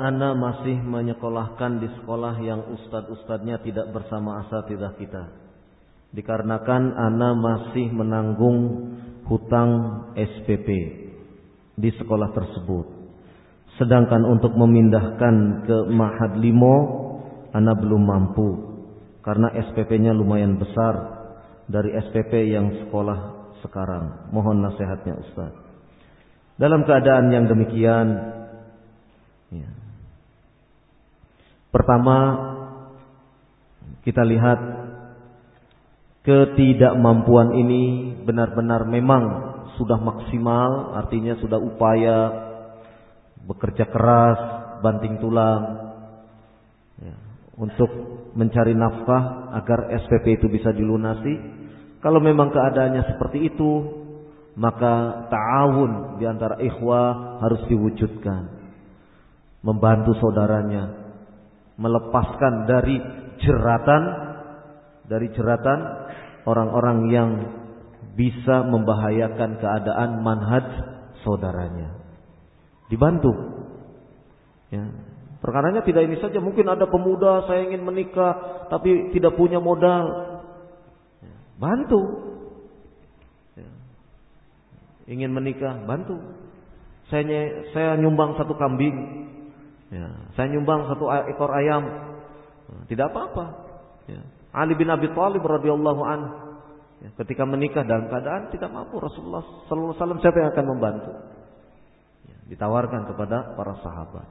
Ana masih menyekolahkan di sekolah yang ustad-ustadnya tidak bersama asatidah kita. Dikarenakan Ana masih menanggung hutang SPP di sekolah tersebut. Sedangkan untuk memindahkan ke Mahad Limo, Ana belum mampu. Karena SPP-nya lumayan besar dari SPP yang sekolah sekarang. Mohon nasihatnya Ustaz. Dalam keadaan yang demikian, ya. Pertama kita lihat ketidakmampuan ini benar-benar memang sudah maksimal, artinya sudah upaya bekerja keras, banting tulang ya, untuk mencari nafkah agar SPP itu bisa dilunasi. Kalau memang keadaannya seperti itu, maka ta'awun di antara ikhwah harus diwujudkan. Membantu saudaranya melepaskan dari jeratan dari jeratan orang-orang yang bisa membahayakan keadaan manhaj saudaranya. Dibantu. Ya. Perkaranya tidak ini saja, mungkin ada pemuda saya ingin menikah tapi tidak punya modal. Ya. Bantu. Ya. Ingin menikah, bantu. Saya saya nyumbang satu kambing. Ya. Saya nyumbang satu ekor ayam. Tidak apa-apa. Ya. Ali bin Abi Thalib radhiyallahu anhu ya, ketika menikah dalam keadaan tidak mampu Rasulullah sallallahu alaihi wasallam siapa yang akan membantu? Ya, ditawarkan kepada para sahabat.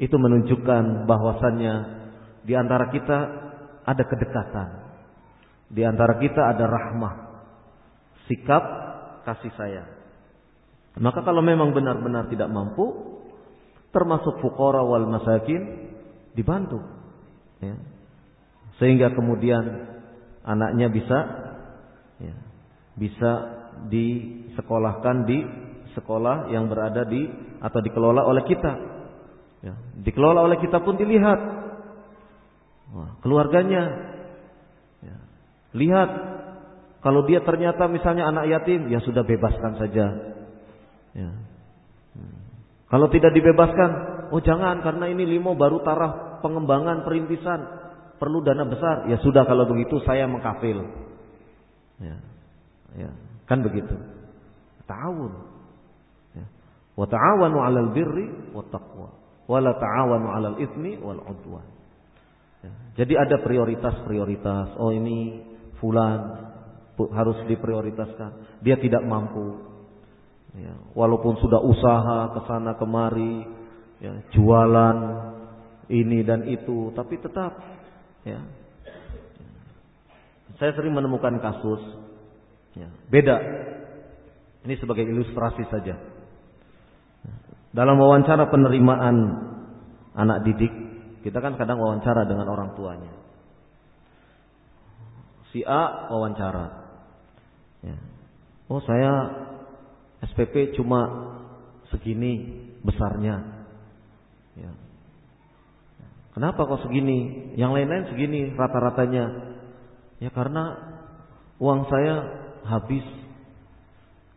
Itu menunjukkan bahwasannya di antara kita ada kedekatan. Di antara kita ada rahmah. Sikap kasih sayang. Maka kalau memang benar-benar tidak mampu, termasuk fukara wal masakin, dibantu. Ya. Sehingga kemudian anaknya bisa ya, bisa disekolahkan di sekolah yang berada di atau dikelola oleh kita. Ya, dikelola oleh kita pun dilihat Wah, keluarganya. Ya, lihat kalau dia ternyata misalnya anak yatim, ya sudah bebaskan saja. Ya. Kalau tidak dibebaskan, oh jangan karena ini limo baru taraf pengembangan perintisan perlu dana besar, ya sudah kalau begitu saya mengkafil. Ya. Ya, kan begitu. Ta'awun. Ya. Wa ta'awanu 'alal birri wa taqwa. Wa la ta'awanu 'alal itsmi wal 'udwan. Ya. Jadi ada prioritas-prioritas. Oh ini fulan harus diprioritaskan. Dia tidak mampu. Ya. Walaupun sudah usaha ke sana kemari, ya, jualan ini dan itu, tapi tetap Ya. Saya sering menemukan kasus ya, beda. Ini sebagai ilustrasi saja. Dalam wawancara penerimaan anak didik, kita kan kadang wawancara dengan orang tuanya. Si A wawancara. Ya. Oh saya SPP cuma segini besarnya. Ya. Kenapa kok segini? Yang lain-lain segini rata-ratanya. Ya karena uang saya habis.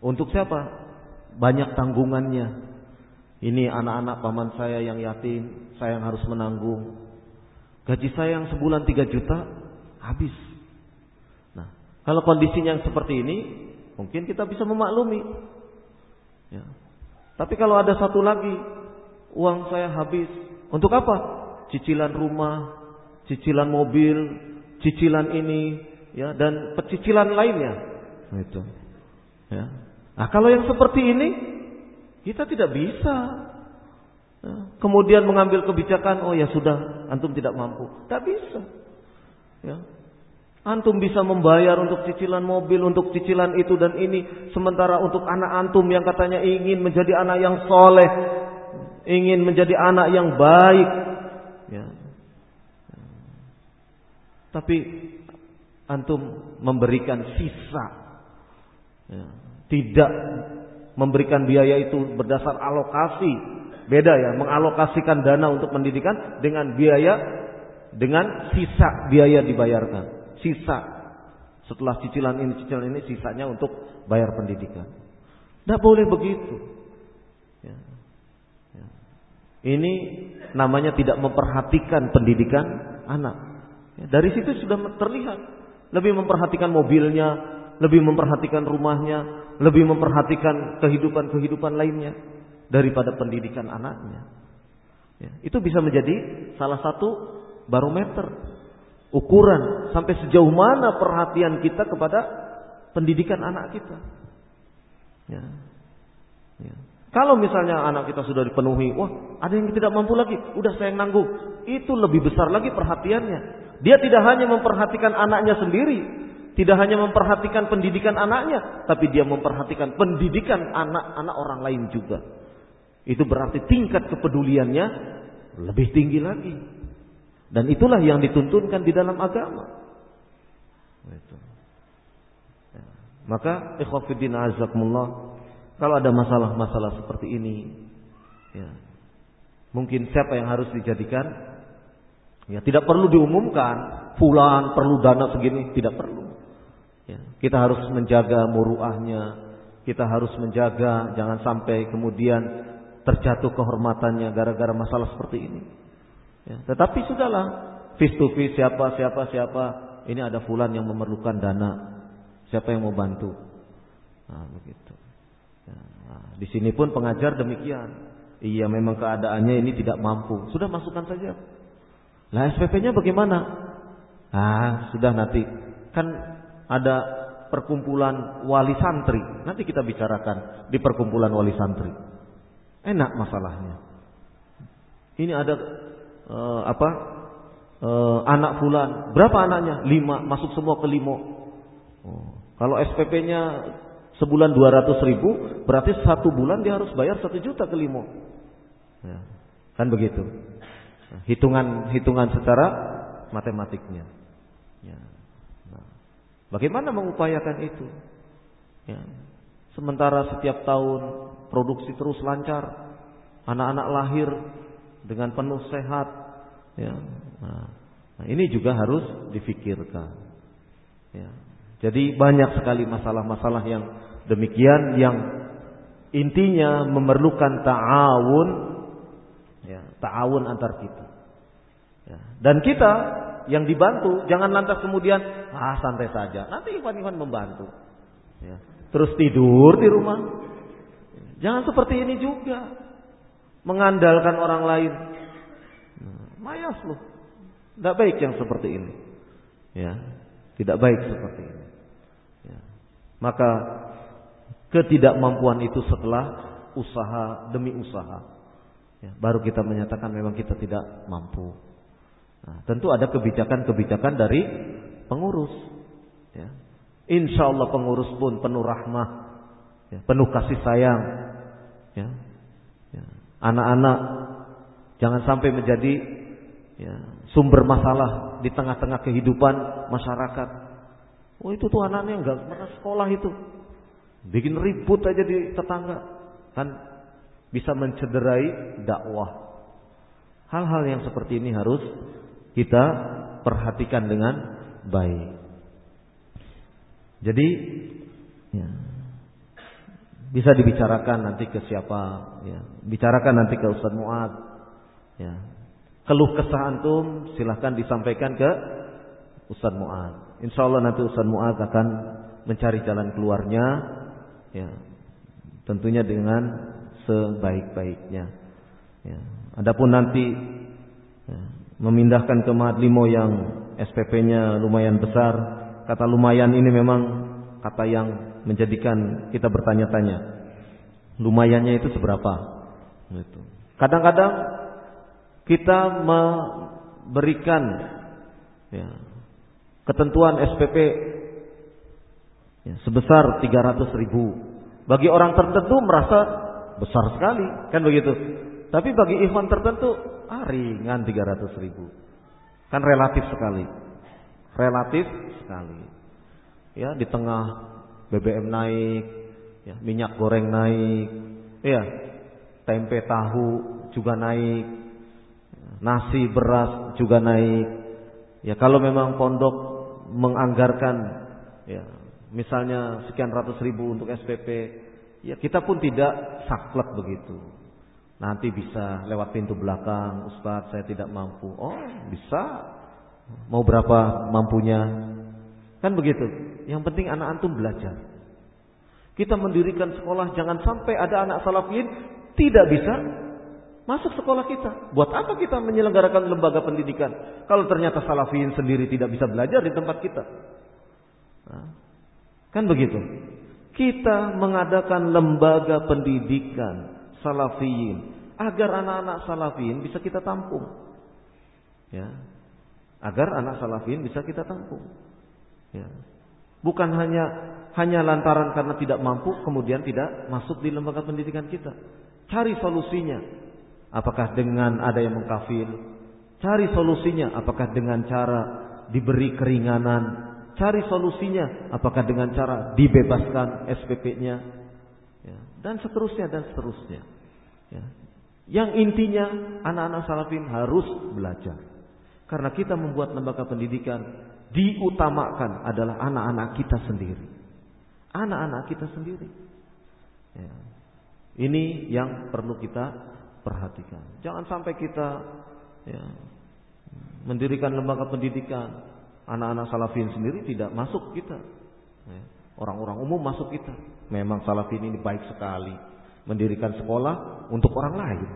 Untuk siapa? Banyak tanggungannya. Ini anak-anak paman saya yang yatim, saya yang harus menanggung. Gaji saya yang sebulan 3 juta habis. Nah, kalau kondisinya yang seperti ini, mungkin kita bisa memaklumi. Ya. Tapi kalau ada satu lagi, uang saya habis. Untuk apa? cicilan rumah, cicilan mobil, cicilan ini, ya dan pecicilan lainnya. Nah, itu. Ya. Nah, kalau yang seperti ini kita tidak bisa. Ya. Kemudian mengambil kebijakan, oh ya sudah, antum tidak mampu. Tidak bisa. Ya. Antum bisa membayar untuk cicilan mobil, untuk cicilan itu dan ini. Sementara untuk anak antum yang katanya ingin menjadi anak yang soleh. Ingin menjadi anak yang baik. Ya. Tapi antum memberikan sisa, ya. tidak memberikan biaya itu berdasar alokasi, beda ya, mengalokasikan dana untuk pendidikan dengan biaya dengan sisa biaya dibayarkan, sisa setelah cicilan ini cicilan ini sisanya untuk bayar pendidikan. Tidak boleh begitu. Ya. Ya. Ini namanya tidak memperhatikan pendidikan anak. Ya, dari situ sudah terlihat. Lebih memperhatikan mobilnya, lebih memperhatikan rumahnya, lebih memperhatikan kehidupan-kehidupan lainnya daripada pendidikan anaknya. Ya, itu bisa menjadi salah satu barometer ukuran sampai sejauh mana perhatian kita kepada pendidikan anak kita. Ya. Ya. Kalau misalnya anak kita sudah dipenuhi, wah ada yang tidak mampu lagi, udah saya yang nanggung. Itu lebih besar lagi perhatiannya. Dia tidak hanya memperhatikan anaknya sendiri, tidak hanya memperhatikan pendidikan anaknya, tapi dia memperhatikan pendidikan anak-anak orang lain juga. Itu berarti tingkat kepeduliannya lebih tinggi lagi. Dan itulah yang dituntunkan di dalam agama. Ya. Maka ikhwafiddin azakumullah kalau ada masalah-masalah seperti ini, ya, mungkin siapa yang harus dijadikan? Ya, tidak perlu diumumkan, fulan perlu dana segini, tidak perlu. Ya, kita harus menjaga muruahnya, kita harus menjaga jangan sampai kemudian terjatuh kehormatannya gara-gara masalah seperti ini. Ya, tetapi sudahlah, face to face siapa siapa siapa, ini ada fulan yang memerlukan dana, siapa yang mau bantu? Nah, begitu. Ya, nah, di sini pun pengajar demikian. Iya memang keadaannya ini tidak mampu. Sudah masukkan saja. Lah SPP-nya bagaimana? Ah, sudah nanti. Kan ada perkumpulan wali santri. Nanti kita bicarakan di perkumpulan wali santri. Enak masalahnya. Ini ada uh, apa? Uh, anak fulan. Berapa anaknya? Lima. Masuk semua ke limo. Oh. Kalau SPP-nya sebulan 200 ribu, berarti satu bulan dia harus bayar satu juta ke limo. Ya, kan begitu. Hitungan hitungan secara matematiknya. Ya. Nah, bagaimana mengupayakan itu? Ya. Sementara setiap tahun produksi terus lancar, anak-anak lahir dengan penuh sehat. Ya. Nah, nah ini juga harus difikirkan. Ya. Jadi banyak sekali masalah-masalah yang demikian yang intinya memerlukan ta'awun ya, ta'awun antar kita. Ya. Dan kita yang dibantu jangan lantas kemudian ah santai saja. Nanti Iwan-Iwan membantu. Ya. Terus tidur di rumah. Jangan seperti ini juga. Mengandalkan orang lain. Mayas loh. Tidak baik yang seperti ini. Ya, tidak baik seperti ini. Ya. Maka ketidakmampuan itu setelah usaha demi usaha. Ya, baru kita menyatakan memang kita tidak mampu. Nah, tentu ada kebijakan-kebijakan dari pengurus. Ya. Insya Allah pengurus pun penuh rahmah, ya, penuh kasih sayang. Ya. Anak-anak jangan sampai menjadi ya, sumber masalah di tengah-tengah kehidupan masyarakat. Oh itu tuh anaknya nggak pernah sekolah itu. Bikin ribut aja di tetangga. Kan bisa mencederai dakwah. Hal-hal yang seperti ini harus kita perhatikan dengan baik. Jadi bisa dibicarakan nanti ke siapa ya. Bicarakan nanti ke Ustaz Muad ya. Keluh kesah antum silahkan disampaikan ke Ustaz Muad. Insya Allah nanti Ustaz Muad akan mencari jalan keluarnya ya tentunya dengan sebaik-baiknya ya adapun nanti ya, memindahkan ke Madlimo yang SPP-nya lumayan besar kata lumayan ini memang kata yang menjadikan kita bertanya-tanya lumayannya itu seberapa gitu. kadang-kadang kita memberikan ya, ketentuan SPP ya, sebesar 300 ribu. Bagi orang tertentu merasa besar sekali, kan begitu. Tapi bagi ikhwan tertentu, ah ringan 300 ribu. Kan relatif sekali. Relatif sekali. Ya, di tengah BBM naik, ya, minyak goreng naik, ya, tempe tahu juga naik, nasi beras juga naik. Ya, kalau memang pondok menganggarkan ya misalnya sekian ratus ribu untuk SPP, ya kita pun tidak saklek begitu. Nanti bisa lewat pintu belakang, Ustadz saya tidak mampu. Oh, bisa. Mau berapa mampunya? Kan begitu. Yang penting anak antum belajar. Kita mendirikan sekolah jangan sampai ada anak salafin tidak bisa masuk sekolah kita. Buat apa kita menyelenggarakan lembaga pendidikan kalau ternyata salafin sendiri tidak bisa belajar di tempat kita? Nah, kan begitu. Kita mengadakan lembaga pendidikan salafiyin agar anak-anak salafiyin bisa kita tampung. Ya. Agar anak salafiyin bisa kita tampung. Ya. Bukan hanya hanya lantaran karena tidak mampu kemudian tidak masuk di lembaga pendidikan kita. Cari solusinya. Apakah dengan ada yang mengkafir? Cari solusinya apakah dengan cara diberi keringanan? Cari solusinya apakah dengan cara dibebaskan SPP-nya? Ya. Dan seterusnya dan seterusnya. Ya. Yang intinya anak-anak salafin harus belajar. Karena kita membuat lembaga pendidikan diutamakan adalah anak-anak kita sendiri. Anak-anak kita sendiri. Ya. Ini yang perlu kita perhatikan. Jangan sampai kita ya, mendirikan lembaga pendidikan anak-anak salafin sendiri tidak masuk kita. Ya. Orang-orang umum masuk kita. Memang salafin ini baik sekali mendirikan sekolah untuk orang lain.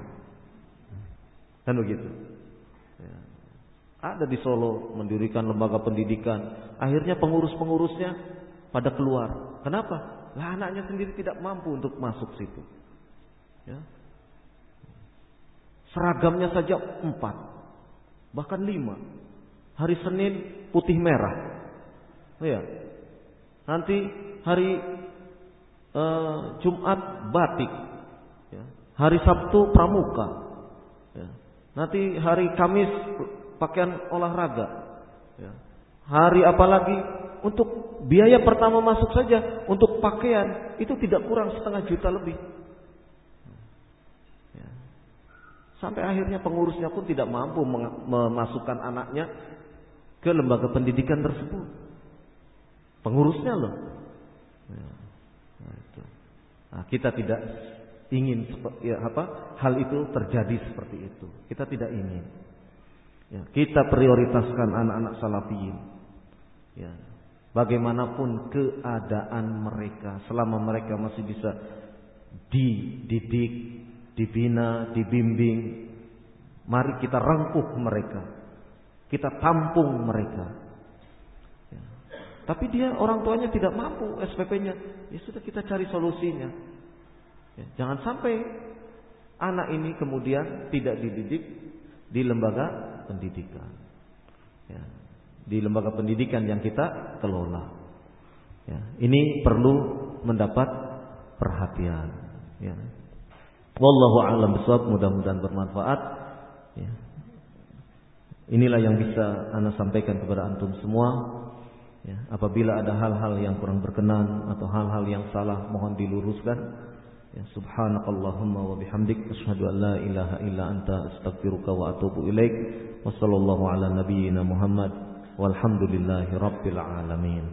Kan begitu. Ada di Solo mendirikan lembaga pendidikan. Akhirnya pengurus-pengurusnya pada keluar. Kenapa? Lah anaknya sendiri tidak mampu untuk masuk situ. Ya. Seragamnya saja empat, bahkan lima. Hari Senin putih merah. Ya. Nanti hari uh, Jumat batik, ya. hari Sabtu pramuka, ya. nanti hari Kamis pakaian olahraga, ya. hari apa lagi untuk biaya pertama masuk saja untuk pakaian itu tidak kurang setengah juta lebih. Ya. Sampai akhirnya pengurusnya pun tidak mampu memasukkan anaknya ke lembaga pendidikan tersebut. Pengurusnya loh. Ya. Nah, kita tidak ingin ya apa hal itu terjadi seperti itu. Kita tidak ingin. Ya, kita prioritaskan anak-anak salafiyin. Ya, bagaimanapun keadaan mereka, selama mereka masih bisa dididik, dibina, dibimbing, mari kita rangkuh mereka. Kita tampung mereka. Ya. Tapi dia orang tuanya tidak mampu SPP-nya. Ya sudah kita cari solusinya. Ya, jangan sampai anak ini kemudian tidak dididik di lembaga pendidikan. Ya, di lembaga pendidikan yang kita kelola. Ya, ini perlu mendapat perhatian. Ya. Wallahu a'lam bishawab. Mudah-mudahan bermanfaat. Ya. Inilah yang bisa anda sampaikan kepada antum semua. Ya, apabila ada hal-hal yang kurang berkenan atau hal-hal yang salah mohon diluruskan. سبحانك اللهم وبحمدك أشهد أن لا إله إلا أنت أستغفرك وأتوب إليك وصلى الله على نبينا محمد والحمد لله رب العالمين